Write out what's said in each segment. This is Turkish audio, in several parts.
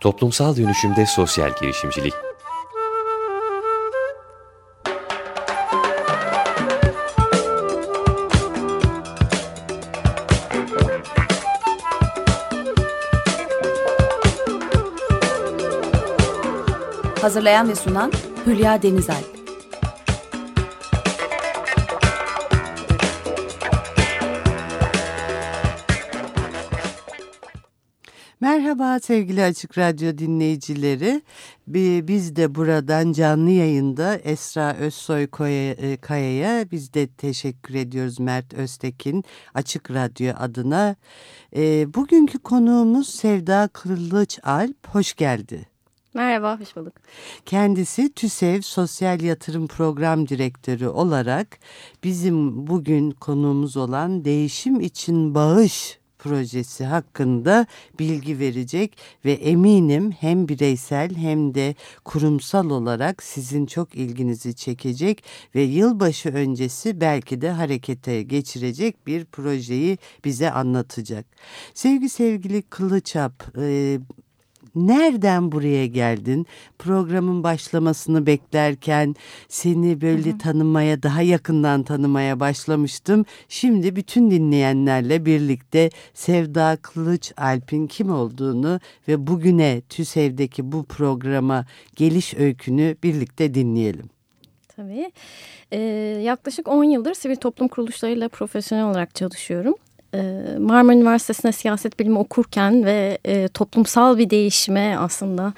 Toplumsal dönüşümde sosyal girişimcilik. Hazırlayan ve sunan Hülya Denizal. Merhaba sevgili Açık Radyo dinleyicileri. Biz de buradan canlı yayında Esra Özsoy e, Kaya'ya biz de teşekkür ediyoruz Mert Öztekin Açık Radyo adına. E, bugünkü konuğumuz Sevda Kılıç Alp. Hoş geldi. Merhaba, hoş bulduk. Kendisi TÜSEV Sosyal Yatırım Program Direktörü olarak bizim bugün konuğumuz olan Değişim için Bağış projesi hakkında bilgi verecek ve eminim hem bireysel hem de kurumsal olarak sizin çok ilginizi çekecek ve yılbaşı öncesi belki de harekete geçirecek bir projeyi bize anlatacak. Sevgi sevgili Kılıçap, nereden buraya geldin? Programın başlamasını beklerken seni böyle hı hı. tanımaya, daha yakından tanımaya başlamıştım. Şimdi bütün dinleyenlerle birlikte Sevda Kılıç Alp'in kim olduğunu ve bugüne TÜSEV'deki bu programa geliş öykünü birlikte dinleyelim. Tabii. Ee, yaklaşık 10 yıldır sivil toplum kuruluşlarıyla profesyonel olarak çalışıyorum. Marmara Üniversitesi'nde siyaset bilimi okurken ve e, toplumsal bir değişime aslında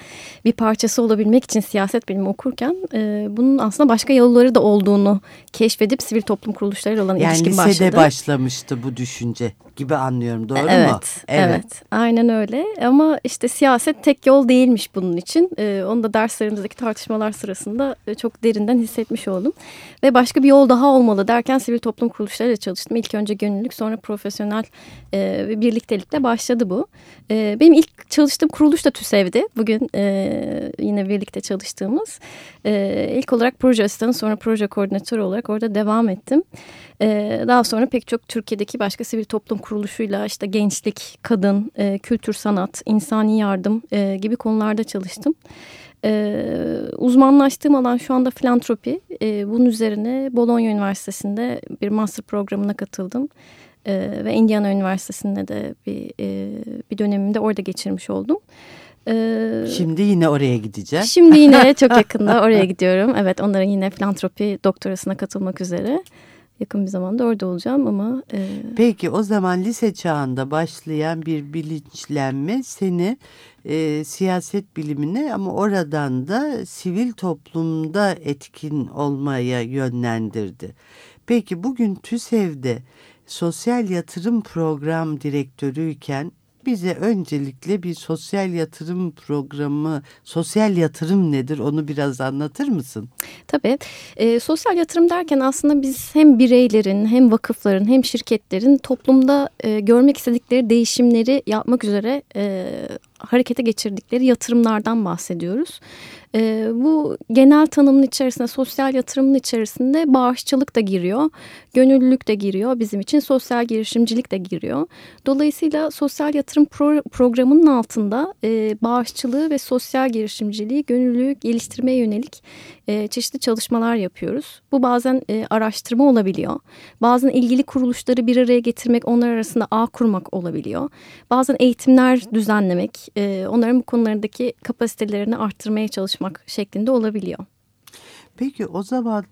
bir parçası olabilmek için siyaset bilimi okurken e, bunun aslında başka yolları da olduğunu keşfedip sivil toplum kuruluşlarıyla olan yani ilişkim başladı. Yani lisede başlamıştı bu düşünce gibi anlıyorum doğru evet, mu? Evet, evet aynen öyle ama işte siyaset tek yol değilmiş bunun için. E, onu da derslerimizdeki tartışmalar sırasında e, çok derinden hissetmiş oldum. Ve başka bir yol daha olmalı derken sivil toplum kuruluşlarıyla çalıştım. İlk önce gönüllülük sonra profesyonel e, bir birliktelikle başladı bu. E, benim ilk çalıştığım kuruluş da TÜSEV'di. Bugün e, yine birlikte çalıştığımız. E, ilk olarak proje asistanı sonra proje koordinatörü olarak orada devam ettim. E, daha sonra pek çok Türkiye'deki başka sivil toplum kuruluşuyla işte gençlik, kadın, e, kültür sanat, insani yardım e, gibi konularda çalıştım. Ee, uzmanlaştığım alan şu anda filantropi. Ee, bunun üzerine Bologna Üniversitesi'nde bir master programına katıldım. Ee, ve Indiana Üniversitesi'nde de bir, e, bir dönemimde orada geçirmiş oldum. Ee, şimdi yine oraya gideceğim. Şimdi yine çok yakında oraya gidiyorum. Evet onların yine filantropi doktorasına katılmak üzere yakın bir zamanda orada olacağım ama... E... Peki o zaman lise çağında başlayan bir bilinçlenme seni e, siyaset bilimine ama oradan da sivil toplumda etkin olmaya yönlendirdi. Peki bugün TÜSEV'de sosyal yatırım program direktörüyken bize öncelikle bir sosyal yatırım programı, sosyal yatırım nedir onu biraz anlatır mısın? Tabii. E, sosyal yatırım derken aslında biz hem bireylerin hem vakıfların hem şirketlerin toplumda e, görmek istedikleri değişimleri yapmak üzere e, harekete geçirdikleri yatırımlardan bahsediyoruz. E, bu genel tanımın içerisinde sosyal yatırımın içerisinde bağışçılık da giriyor. Gönüllülük de giriyor. Bizim için sosyal girişimcilik de giriyor. Dolayısıyla sosyal yatırım pro programının altında e, bağışçılığı ve sosyal girişimciliği, gönüllülüğü geliştirmeye yönelik e, çeşitli çalışmalar yapıyoruz. Bu bazen e, araştırma olabiliyor. Bazen ilgili kuruluşları bir araya getirmek, onlar arasında ağ kurmak olabiliyor. Bazen eğitimler düzenlemek, e, onların bu konulardaki kapasitelerini arttırmaya çalışmak şeklinde olabiliyor. Peki o zaman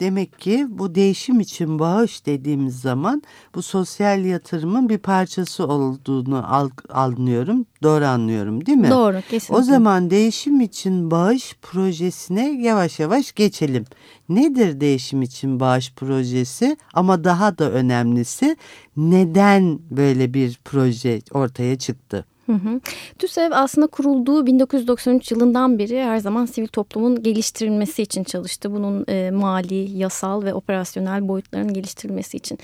demek ki bu değişim için bağış dediğimiz zaman bu sosyal yatırımın bir parçası olduğunu anlıyorum. Doğru anlıyorum değil mi? Doğru kesinlikle. O zaman değişim için bağış projesine yavaş yavaş geçelim. Nedir değişim için bağış projesi ama daha da önemlisi neden böyle bir proje ortaya çıktı? Hı hı. TÜSEV aslında kurulduğu 1993 yılından beri her zaman sivil toplumun geliştirilmesi için çalıştı. Bunun e, mali, yasal ve operasyonel boyutlarının geliştirilmesi için.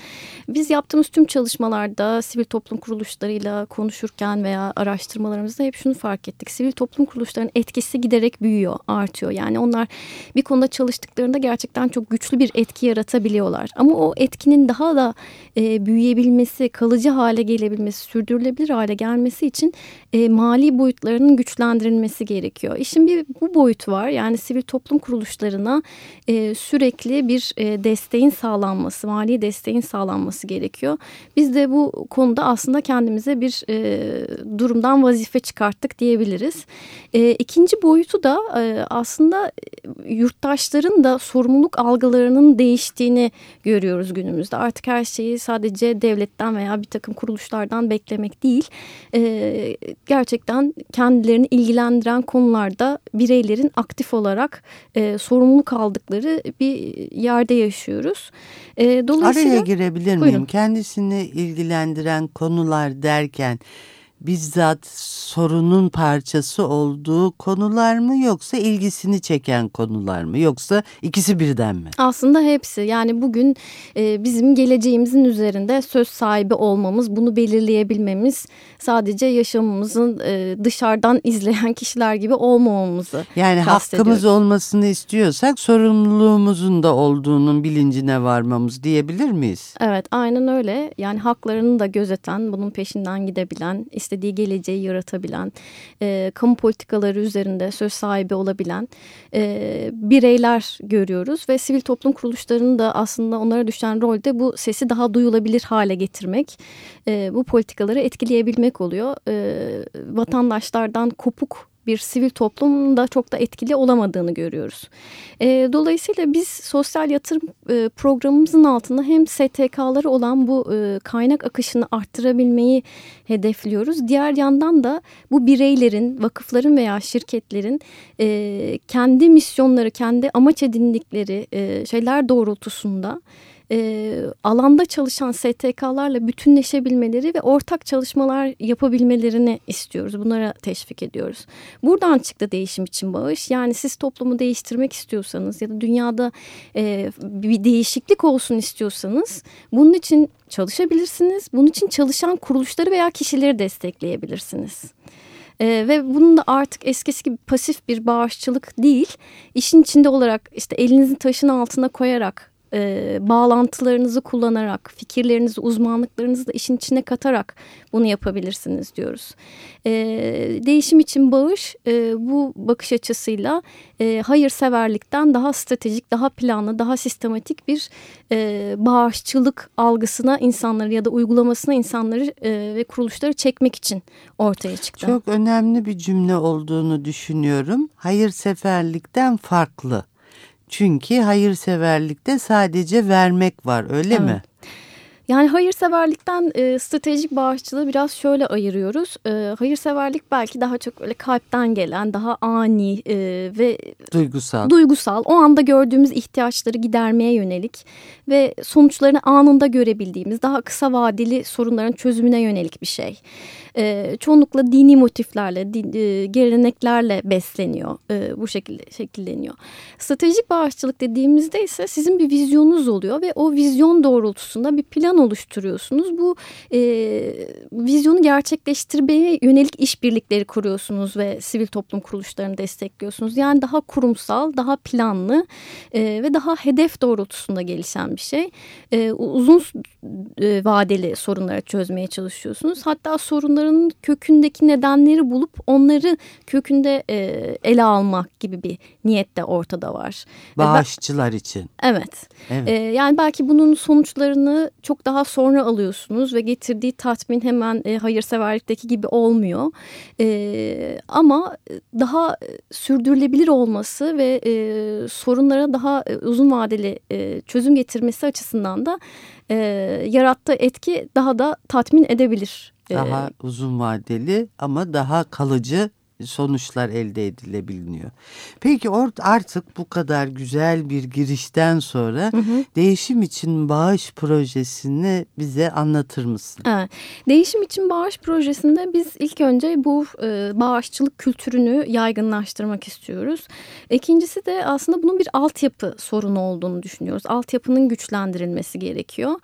Biz yaptığımız tüm çalışmalarda sivil toplum kuruluşlarıyla konuşurken veya araştırmalarımızda hep şunu fark ettik. Sivil toplum kuruluşlarının etkisi giderek büyüyor, artıyor. Yani onlar bir konuda çalıştıklarında gerçekten çok güçlü bir etki yaratabiliyorlar. Ama o etkinin daha da e, büyüyebilmesi, kalıcı hale gelebilmesi, sürdürülebilir hale gelmesi için e, mali boyutlarının güçlendirilmesi gerekiyor. İşin bir bu boyutu var. Yani sivil toplum kuruluşlarına e, sürekli bir e, desteğin sağlanması, mali desteğin sağlanması gerekiyor. Biz de bu konuda aslında kendimize bir e, durumdan vazife çıkarttık diyebiliriz. E, ikinci boyutu da e, aslında yurttaşların da sorumluluk algılarının değiştiğini görüyoruz günümüzde. Artık her şeyi sadece devletten veya bir takım kuruluşlardan beklemek değil. E, gerçekten kendilerini ilgilendiren konularda bireylerin aktif olarak e, sorumluluk aldıkları bir yerde yaşıyoruz. E, dolayısıyla, Araya girebilir miyim? Buyurun. Kendisini ilgilendiren konular derken bizzat sorunun parçası olduğu konular mı yoksa ilgisini çeken konular mı yoksa ikisi birden mi? Aslında hepsi yani bugün e, bizim geleceğimizin üzerinde söz sahibi olmamız bunu belirleyebilmemiz sadece yaşamımızın e, dışarıdan izleyen kişiler gibi olmamamızı Yani hakkımız olmasını istiyorsak sorumluluğumuzun da olduğunun bilincine varmamız diyebilir miyiz? Evet aynen öyle yani haklarını da gözeten bunun peşinden gidebilen işte istediği geleceği yaratabilen, e, kamu politikaları üzerinde söz sahibi olabilen e, bireyler görüyoruz. Ve sivil toplum kuruluşlarının da aslında onlara düşen rolde bu sesi daha duyulabilir hale getirmek, e, bu politikaları etkileyebilmek oluyor. E, vatandaşlardan kopuk bir sivil toplumun da çok da etkili olamadığını görüyoruz. E, dolayısıyla biz sosyal yatırım e, programımızın altında hem STK'ları olan bu e, kaynak akışını arttırabilmeyi hedefliyoruz. Diğer yandan da bu bireylerin, vakıfların veya şirketlerin e, kendi misyonları, kendi amaç edindikleri e, şeyler doğrultusunda e, alanda çalışan STK'larla bütünleşebilmeleri ve ortak çalışmalar yapabilmelerini istiyoruz. Bunlara teşvik ediyoruz. Buradan çıktı değişim için bağış. Yani siz toplumu değiştirmek istiyorsanız ya da dünyada e, bir değişiklik olsun istiyorsanız bunun için çalışabilirsiniz. Bunun için çalışan kuruluşları veya kişileri destekleyebilirsiniz. Ee, ve bunun da artık eskisi gibi pasif bir bağışçılık değil, işin içinde olarak işte elinizin taşın altına koyarak e, bağlantılarınızı kullanarak, fikirlerinizi, uzmanlıklarınızı da işin içine katarak bunu yapabilirsiniz diyoruz. E, değişim için bağış e, bu bakış açısıyla e, hayırseverlikten daha stratejik, daha planlı, daha sistematik bir e, bağışçılık algısına insanları ya da uygulamasına insanları e, ve kuruluşları çekmek için ortaya çıktı. Çok önemli bir cümle olduğunu düşünüyorum. Hayırseverlikten farklı. Çünkü hayırseverlikte sadece vermek var öyle evet. mi? Yani hayırseverlikten e, stratejik bağışçılığı biraz şöyle ayırıyoruz. E, hayırseverlik belki daha çok öyle kalpten gelen, daha ani e, ve duygusal. duygusal. O anda gördüğümüz ihtiyaçları gidermeye yönelik ve sonuçlarını anında görebildiğimiz, daha kısa vadeli sorunların çözümüne yönelik bir şey e, çoğunlukla dini motiflerle, din, e, geleneklerle besleniyor. E, bu şekilde şekilleniyor. Stratejik bağışçılık dediğimizde ise sizin bir vizyonunuz oluyor ve o vizyon doğrultusunda bir plan oluşturuyorsunuz. Bu e, vizyonu gerçekleştirmeye yönelik işbirlikleri kuruyorsunuz ve sivil toplum kuruluşlarını destekliyorsunuz. Yani daha kurumsal, daha planlı e, ve daha hedef doğrultusunda gelişen bir şey. E, uzun e, vadeli sorunları çözmeye çalışıyorsunuz. Hatta sorunları sorunların kökündeki nedenleri bulup onları kökünde e, ele almak gibi bir niyet de ortada var. Bağışçılar ben, için. Evet. evet. E, yani belki bunun sonuçlarını çok daha sonra alıyorsunuz ve getirdiği tatmin hemen e, hayırseverlikteki gibi olmuyor. E, ama daha sürdürülebilir olması ve e, sorunlara daha e, uzun vadeli e, çözüm getirmesi açısından da e, yarattığı etki daha da tatmin edebilir daha ee, uzun vadeli ama daha kalıcı sonuçlar elde edilebiliyor. Peki artık bu kadar güzel bir girişten sonra hı hı. değişim için bağış projesini bize anlatır mısın? Evet. Değişim için bağış projesinde biz ilk önce bu e, bağışçılık kültürünü yaygınlaştırmak istiyoruz. İkincisi de aslında bunun bir altyapı sorunu olduğunu düşünüyoruz. Altyapının güçlendirilmesi gerekiyor.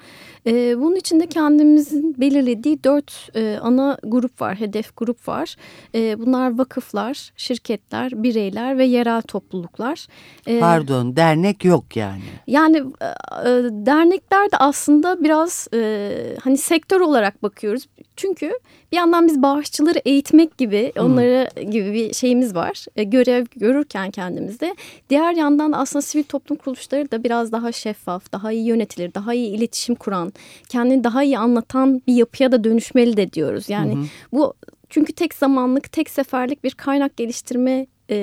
E, bunun için de kendimizin belirlediği dört e, ana grup var, hedef grup var. E, bunlar vakıf vakıflar, şirketler, bireyler ve yerel topluluklar. E, Pardon, dernek yok yani. Yani e, dernekler de aslında biraz e, hani sektör olarak bakıyoruz. Çünkü bir yandan biz bağışçıları eğitmek gibi, onlara hmm. gibi bir şeyimiz var. Görev görürken kendimizde. Diğer yandan aslında sivil toplum kuruluşları da biraz daha şeffaf, daha iyi yönetilir, daha iyi iletişim kuran, kendini daha iyi anlatan bir yapıya da dönüşmeli de diyoruz. Yani hmm. bu çünkü tek zamanlık, tek seferlik bir kaynak geliştirme e,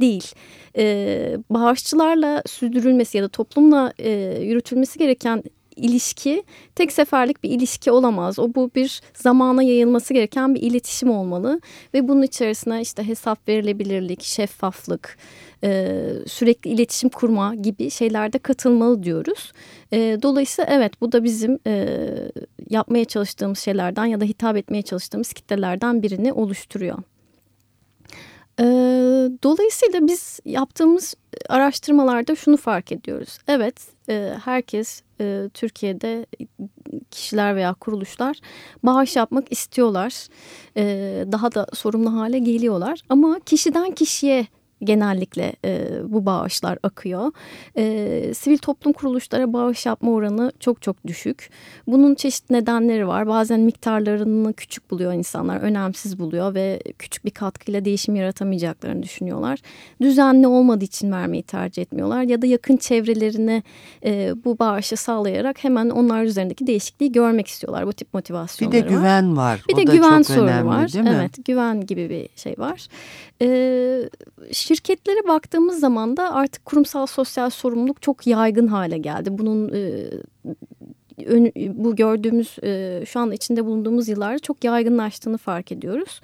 değil. E, bağışçılarla sürdürülmesi ya da toplumla e, yürütülmesi gereken ilişki tek seferlik bir ilişki olamaz. O bu bir zamana yayılması gereken bir iletişim olmalı ve bunun içerisine işte hesap verilebilirlik, şeffaflık, e, sürekli iletişim kurma gibi şeylerde katılmalı diyoruz. E, dolayısıyla evet bu da bizim e, yapmaya çalıştığımız şeylerden ya da hitap etmeye çalıştığımız kitlelerden birini oluşturuyor. E, dolayısıyla biz yaptığımız araştırmalarda şunu fark ediyoruz. Evet e, herkes e, Türkiye'de kişiler veya kuruluşlar bağış yapmak istiyorlar. E, daha da sorumlu hale geliyorlar ama kişiden kişiye genellikle e, bu bağışlar akıyor. E, sivil toplum kuruluşlara bağış yapma oranı çok çok düşük. Bunun çeşitli nedenleri var. Bazen miktarlarını küçük buluyor insanlar, önemsiz buluyor ve küçük bir katkıyla değişim yaratamayacaklarını düşünüyorlar. Düzenli olmadığı için vermeyi tercih etmiyorlar ya da yakın çevrelerine e, bu bağışı sağlayarak hemen onlar üzerindeki değişikliği görmek istiyorlar. Bu tip motivasyonları var. Bir de güven var. Bir o de güven sorunu önemli, var. Evet, güven gibi bir şey var. Ee, şirketlere baktığımız zaman da artık kurumsal sosyal sorumluluk çok yaygın hale geldi. Bunun e, bu gördüğümüz e, şu an içinde bulunduğumuz yıllarda çok yaygınlaştığını fark ediyoruz.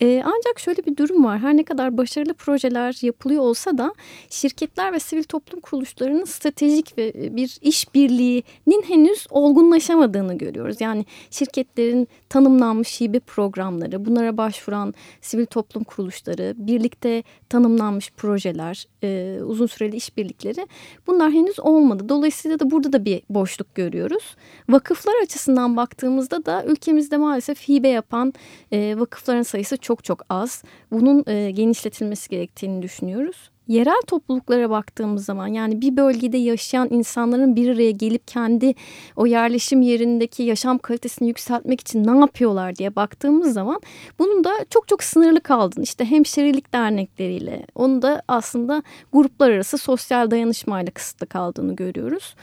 E, ancak şöyle bir durum var. Her ne kadar başarılı projeler yapılıyor olsa da şirketler ve sivil toplum kuruluşlarının stratejik ve bir işbirliğinin henüz olgunlaşamadığını görüyoruz. Yani şirketlerin tanımlanmış hibe programları, bunlara başvuran sivil toplum kuruluşları, birlikte tanımlanmış projeler, e, uzun süreli işbirlikleri bunlar henüz olmadı. Dolayısıyla da burada da bir boşluk görüyoruz. Vakıflar açısından baktığımızda da ülkemizde maalesef hibe yapan e, vakıfların sayısı çok çok az. Bunun e, genişletilmesi gerektiğini düşünüyoruz yerel topluluklara baktığımız zaman yani bir bölgede yaşayan insanların bir araya gelip kendi o yerleşim yerindeki yaşam kalitesini yükseltmek için ne yapıyorlar diye baktığımız zaman bunun da çok çok sınırlı kaldığını işte hemşerilik dernekleriyle onu da aslında gruplar arası sosyal dayanışmayla kısıtlı kaldığını görüyoruz.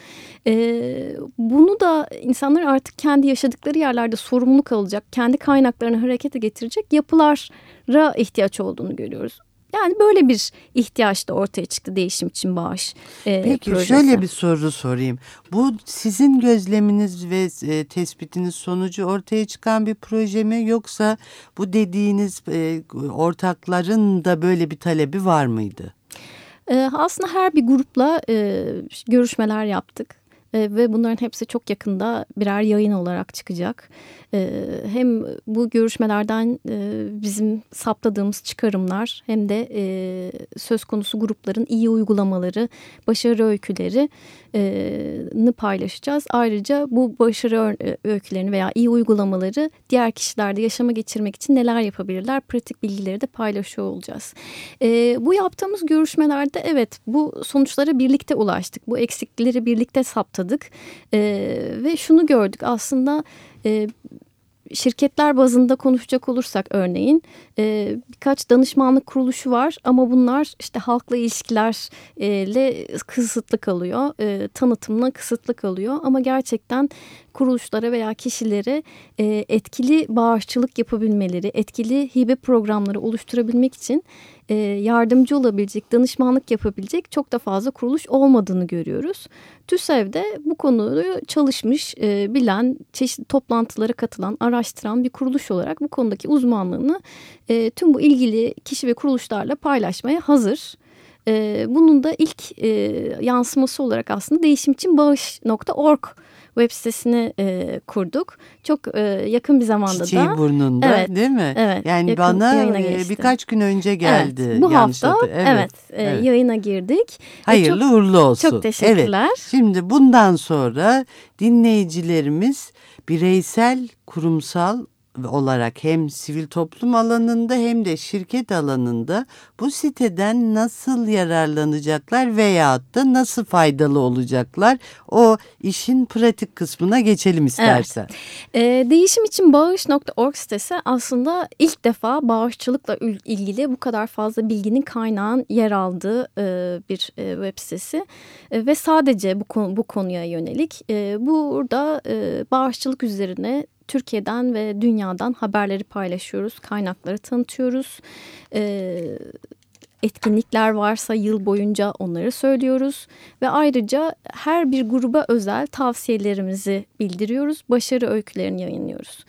Ee, bunu da insanlar artık kendi yaşadıkları yerlerde sorumluluk alacak, kendi kaynaklarını harekete getirecek yapılara ihtiyaç olduğunu görüyoruz. Yani böyle bir ihtiyaç da ortaya çıktı değişim için bağış e, Peki projesi. şöyle bir soru sorayım. Bu sizin gözleminiz ve e, tespitiniz sonucu ortaya çıkan bir proje mi yoksa bu dediğiniz e, ortakların da böyle bir talebi var mıydı? E, aslında her bir grupla e, görüşmeler yaptık e, ve bunların hepsi çok yakında birer yayın olarak çıkacak. E, hem bu görüşmelerden e, bizim saptadığımız çıkarımlar hem de e, söz konusu grupların iyi uygulamaları, başarı öyküleri paylaşacağız. Ayrıca bu başarı öykülerini veya iyi uygulamaları diğer kişilerde yaşama geçirmek için neler yapabilirler pratik bilgileri de paylaşıyor olacağız. Bu yaptığımız görüşmelerde evet bu sonuçlara birlikte ulaştık. Bu eksiklikleri birlikte saptadık ve şunu gördük aslında şirketler bazında konuşacak olursak örneğin e, birkaç danışmanlık kuruluşu var ama bunlar işte halkla ilişkilerle kısıtlı kalıyor, e, tanıtımla kısıtlı kalıyor ama gerçekten kuruluşlara veya kişilere e, etkili bağışçılık yapabilmeleri, etkili hibe programları oluşturabilmek için e, yardımcı olabilecek, danışmanlık yapabilecek çok da fazla kuruluş olmadığını görüyoruz. TÜSEV de bu konuyu çalışmış, e, bilen, çeşitli toplantılara katılan, araştıran bir kuruluş olarak bu konudaki uzmanlığını e, tüm bu ilgili kişi ve kuruluşlarla paylaşmaya hazır. E, bunun da ilk e, yansıması olarak aslında değişimçinbağış.org web sitesini e, kurduk. Çok e, yakın bir zamanda Çiçeği da. burnunda evet, değil mi? Evet. Yani bana e, birkaç gün önce geldi. Evet, bu hafta evet, evet, e, evet. yayına girdik. Hayırlı çok, uğurlu olsun. Çok teşekkürler. Evet. Şimdi bundan sonra dinleyicilerimiz bireysel, kurumsal olarak hem sivil toplum alanında hem de şirket alanında bu siteden nasıl yararlanacaklar veyahut da nasıl faydalı olacaklar? O işin pratik kısmına geçelim istersen. Evet. E, değişim için bağış.org sitesi aslında ilk defa bağışçılıkla ilgili bu kadar fazla bilginin kaynağın yer aldığı e, bir e, web sitesi e, ve sadece bu, konu, bu konuya yönelik e, burada e, bağışçılık üzerine Türkiye'den ve dünyadan haberleri paylaşıyoruz, kaynakları tanıtıyoruz. E, etkinlikler varsa yıl boyunca onları söylüyoruz ve ayrıca her bir gruba özel tavsiyelerimizi bildiriyoruz, başarı öykülerini yayınlıyoruz.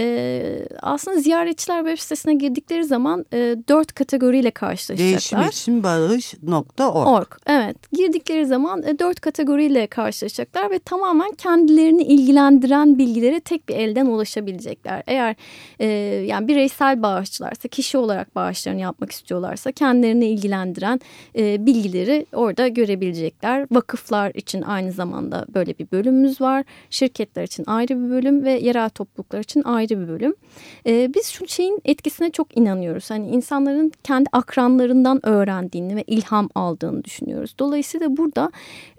Ee, aslında ziyaretçiler web sitesine girdikleri zaman e, dört kategoriyle karşılaşacaklar. Değişim için bağış.org. Org, evet. Girdikleri zaman e, dört kategoriyle karşılaşacaklar ve tamamen kendilerini ilgilendiren bilgileri tek bir elden ulaşabilecekler. Eğer e, yani bireysel bağışçılarsa, kişi olarak bağışlarını yapmak istiyorlarsa kendilerini ilgilendiren e, bilgileri orada görebilecekler. Vakıflar için aynı zamanda böyle bir bölümümüz var. Şirketler için ayrı bir bölüm ve yerel topluluklar için ayrı bir bölüm. E, biz şu şeyin etkisine çok inanıyoruz. Hani insanların kendi akranlarından öğrendiğini ve ilham aldığını düşünüyoruz. Dolayısıyla burada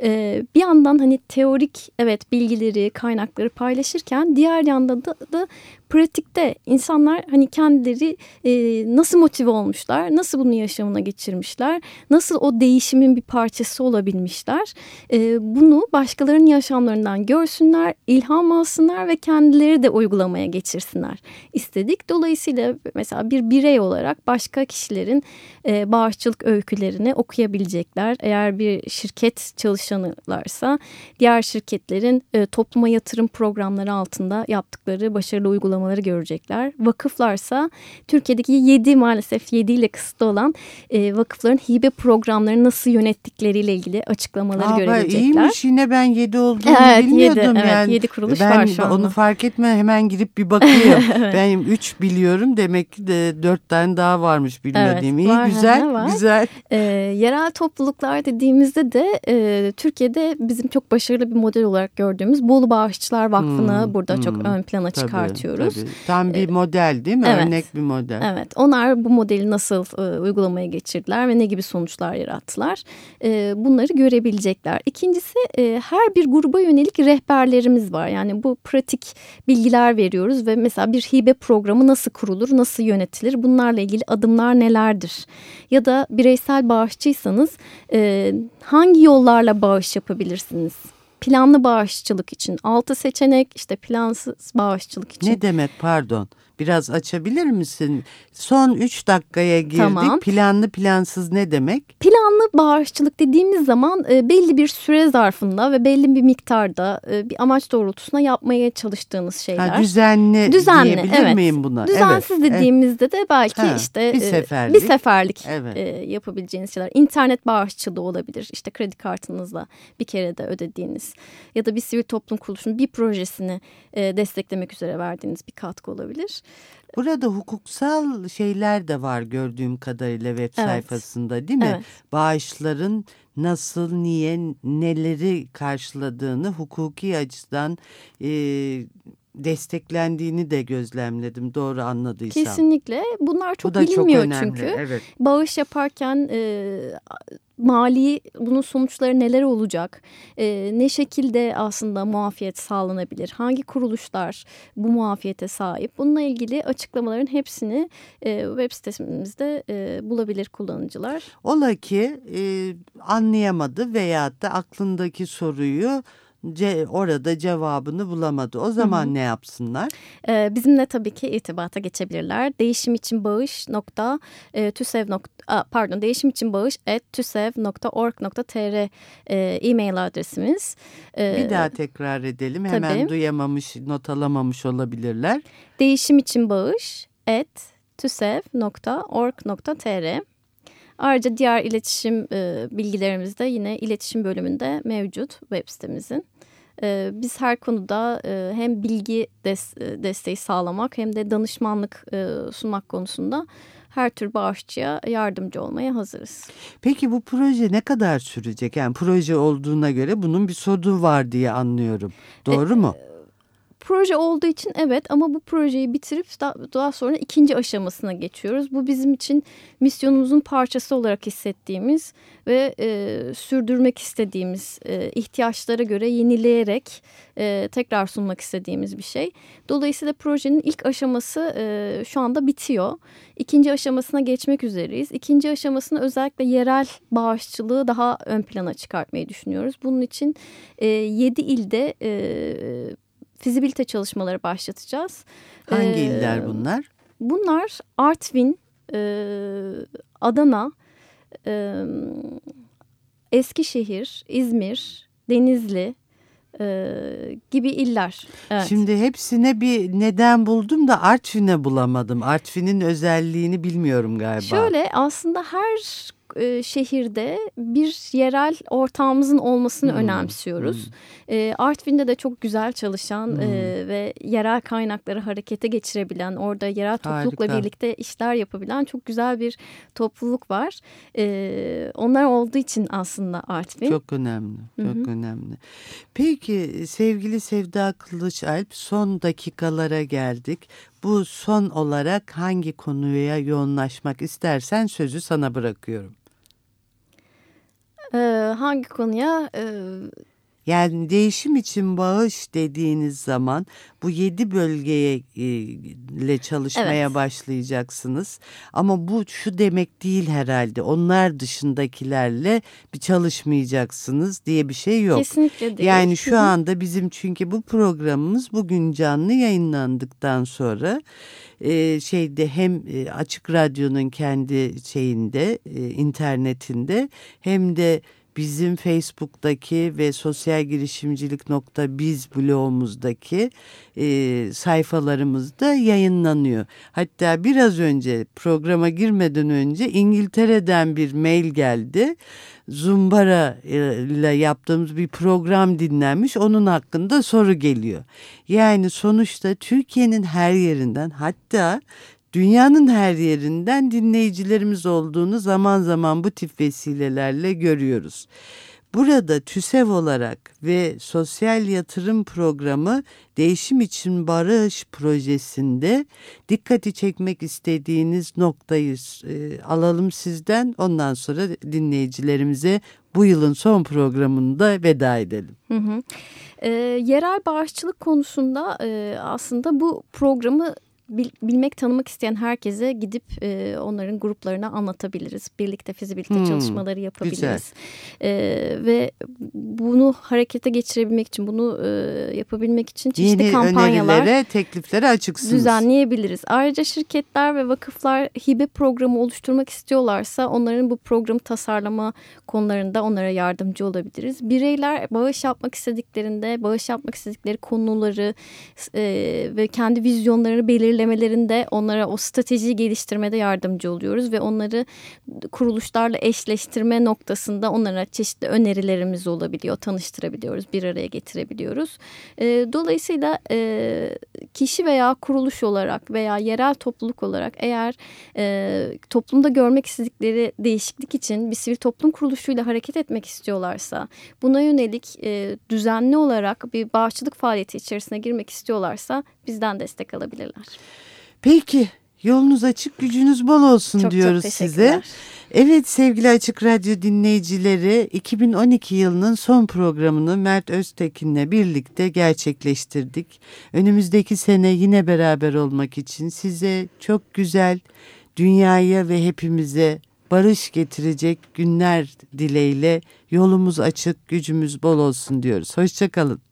e, bir yandan hani teorik evet bilgileri, kaynakları paylaşırken diğer yandan da, da pratikte insanlar hani kendileri e, nasıl motive olmuşlar, nasıl bunu yaşamına geçirmişler, nasıl o değişimin bir parçası olabilmişler. E, bunu başkalarının yaşamlarından görsünler, ilham alsınlar ve kendileri de uygulamaya geçirsinler istedik. Dolayısıyla mesela bir birey olarak başka kişilerin e, bağışçılık öykülerini okuyabilecekler. Eğer bir şirket çalışanılarsa diğer şirketlerin e, topluma yatırım programları altında yaptıkları başarılı uygulamalar uygulamaları görecekler. Vakıflarsa Türkiye'deki 7 maalesef 7 ile kısıtlı olan e, vakıfların hibe programlarını nasıl yönettikleriyle ilgili açıklamaları Aa, görebilecekler. İyiymiş yine ben 7 olduğunu evet, bilmiyordum. 7, evet, yani. 7 kuruluş ben var şu anda. onu fark etme hemen girip bir bakayım. ben 3 biliyorum demek ki de 4 tane daha varmış bilmediğim. Evet, İyi var, güzel var. güzel. E, yerel topluluklar dediğimizde de e, Türkiye'de bizim çok başarılı bir model olarak gördüğümüz Bolu Bağışçılar Vakfı'nı hmm, burada hmm, çok ön plana tabii, çıkartıyoruz. Tabii ediyoruz. Tam bir model değil mi? Evet. Örnek bir model. Evet. Onlar bu modeli nasıl e, uygulamaya geçirdiler ve ne gibi sonuçlar yarattılar? E, bunları görebilecekler. İkincisi e, her bir gruba yönelik rehberlerimiz var. Yani bu pratik bilgiler veriyoruz ve mesela bir hibe programı nasıl kurulur, nasıl yönetilir? Bunlarla ilgili adımlar nelerdir? Ya da bireysel bağışçıysanız e, hangi yollarla bağış yapabilirsiniz? Planlı bağışçılık için altı seçenek işte plansız bağışçılık için. Ne demek pardon? Biraz açabilir misin? Son üç dakikaya girdik. Tamam. Planlı plansız ne demek? Planlı bağışçılık dediğimiz zaman e, belli bir süre zarfında ve belli bir miktarda e, bir amaç doğrultusunda yapmaya çalıştığınız şeyler. Ha, düzenli, düzenli diyebilir evet. miyim buna? Düzensiz evet. dediğimizde de belki ha, işte bir seferlik, bir seferlik evet. e, yapabileceğiniz şeyler. İnternet bağışçılığı olabilir. İşte kredi kartınızla bir kere de ödediğiniz ya da bir sivil toplum kuruluşunun bir projesini e, desteklemek üzere verdiğiniz bir katkı olabilir. Burada hukuksal şeyler de var gördüğüm kadarıyla web evet. sayfasında değil mi? Evet. Bağışların nasıl, niye, neleri karşıladığını hukuki açıdan e, desteklendiğini de gözlemledim doğru anladıysam. Kesinlikle bunlar çok Bu bilinmiyor çok çünkü. Evet. Bağış yaparken e, mali bunun sonuçları neler olacak? E, ne şekilde aslında muafiyet sağlanabilir? Hangi kuruluşlar bu muafiyete sahip? Bununla ilgili açıklamaların hepsini e, web sitemizde e, bulabilir kullanıcılar. Ola ki e, anlayamadı veyahut da aklındaki soruyu ce, orada cevabını bulamadı. O zaman Hı -hı. ne yapsınlar? Ee, bizimle tabii ki irtibata geçebilirler. Değişim için bağış nokta e, tüsev nokta pardon değişim için bağış et tüsev.org.tr e, e-mail adresimiz. Ee, Bir daha tekrar edelim. Tabii. Hemen duyamamış, not alamamış olabilirler. Değişim için bağış et tüsev.org.tr Ayrıca diğer iletişim e, bilgilerimiz de yine iletişim bölümünde mevcut web sitemizin. E, biz her konuda e, hem bilgi des, e, desteği sağlamak hem de danışmanlık e, sunmak konusunda her tür bağışçıya yardımcı olmaya hazırız. Peki bu proje ne kadar sürecek? Yani proje olduğuna göre bunun bir sodu var diye anlıyorum. Doğru e, mu? Proje olduğu için evet ama bu projeyi bitirip daha sonra ikinci aşamasına geçiyoruz. Bu bizim için misyonumuzun parçası olarak hissettiğimiz ve e, sürdürmek istediğimiz e, ihtiyaçlara göre yenileyerek e, tekrar sunmak istediğimiz bir şey. Dolayısıyla projenin ilk aşaması e, şu anda bitiyor. İkinci aşamasına geçmek üzereyiz. İkinci aşamasını özellikle yerel bağışçılığı daha ön plana çıkartmayı düşünüyoruz. Bunun için e, 7 ilde e, fizibilite çalışmaları başlatacağız. Hangi ee, iller bunlar? Bunlar Artvin, e, Adana, e, Eskişehir, İzmir, Denizli, e, gibi iller. Evet. Şimdi hepsine bir neden buldum da Artvin'e bulamadım. Artvin'in özelliğini bilmiyorum galiba. Şöyle aslında her e, şehirde bir yerel ortağımızın olmasını hmm. önemsiyoruz. Hmm. E, Artvin'de de çok güzel çalışan hmm. e, ve yerel kaynakları harekete geçirebilen, orada yerel toplulukla Harika. birlikte işler yapabilen çok güzel bir topluluk var. E, onlar olduğu için aslında Artvin. Çok önemli, çok Hı -hı. önemli. Peki sevgili Sevda Kılıçalp son dakikalara geldik. Bu son olarak hangi konuya yoğunlaşmak istersen sözü sana bırakıyorum. Ee, hangi konuya? Ee, yani değişim için bağış dediğiniz zaman bu yedi bölgeye e, ile çalışmaya evet. başlayacaksınız. Ama bu şu demek değil herhalde. Onlar dışındakilerle bir çalışmayacaksınız diye bir şey yok. Kesinlikle değil. Yani şu anda bizim çünkü bu programımız bugün canlı yayınlandıktan sonra e, şeyde hem e, açık radyonun kendi şeyinde e, internetinde hem de bizim Facebook'taki ve sosyal girişimcilik nokta biz blogumuzdaki e, sayfalarımızda yayınlanıyor. Hatta biraz önce programa girmeden önce İngiltere'den bir mail geldi. Zumbara ile yaptığımız bir program dinlenmiş. Onun hakkında soru geliyor. Yani sonuçta Türkiye'nin her yerinden hatta dünyanın her yerinden dinleyicilerimiz olduğunu zaman zaman bu tip vesilelerle görüyoruz. Burada TÜSEV olarak ve Sosyal Yatırım Programı Değişim için Barış projesinde dikkati çekmek istediğiniz noktayı e, alalım sizden. Ondan sonra dinleyicilerimize bu yılın son programında veda edelim. Hı hı. E, yerel bağışçılık konusunda e, aslında bu programı bil, bilmek, tanımak isteyen herkese gidip e, onların gruplarına anlatabiliriz. Birlikte fizibilite hmm, çalışmaları yapabiliriz. E, ve bunu harekete geçirebilmek için, bunu e, yapabilmek için çeşitli Yeni kampanyalar, tekliflere açıksınız. Düzenleyebiliriz. Ayrıca şirketler ve vakıflar hibe programı oluşturmak istiyorlarsa onların bu programı tasarlama konularında onlara yardımcı olabiliriz. Bireyler bağış yapmak istediklerinde, bağış yapmak istedikleri konuları e, ve kendi vizyonlarını belirlemek belirlemelerinde onlara o stratejiyi geliştirmede yardımcı oluyoruz ve onları kuruluşlarla eşleştirme noktasında onlara çeşitli önerilerimiz olabiliyor, tanıştırabiliyoruz, bir araya getirebiliyoruz. E, dolayısıyla e, kişi veya kuruluş olarak veya yerel topluluk olarak eğer e, toplumda görmek istedikleri değişiklik için bir sivil toplum kuruluşuyla hareket etmek istiyorlarsa, buna yönelik e, düzenli olarak bir bağışçılık faaliyeti içerisine girmek istiyorlarsa bizden destek alabilirler. Peki yolunuz açık gücünüz bol olsun çok, diyoruz çok size. Evet sevgili Açık Radyo dinleyicileri 2012 yılının son programını Mert Öztekin'le birlikte gerçekleştirdik. Önümüzdeki sene yine beraber olmak için size çok güzel dünyaya ve hepimize barış getirecek günler dileğiyle yolumuz açık gücümüz bol olsun diyoruz. Hoşçakalın.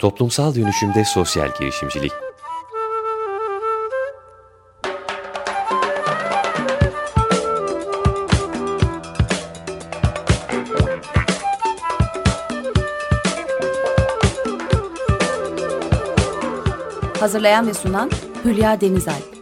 Toplumsal dönüşümde sosyal girişimcilik. Hazırlayan ve sunan Hülya Denizay.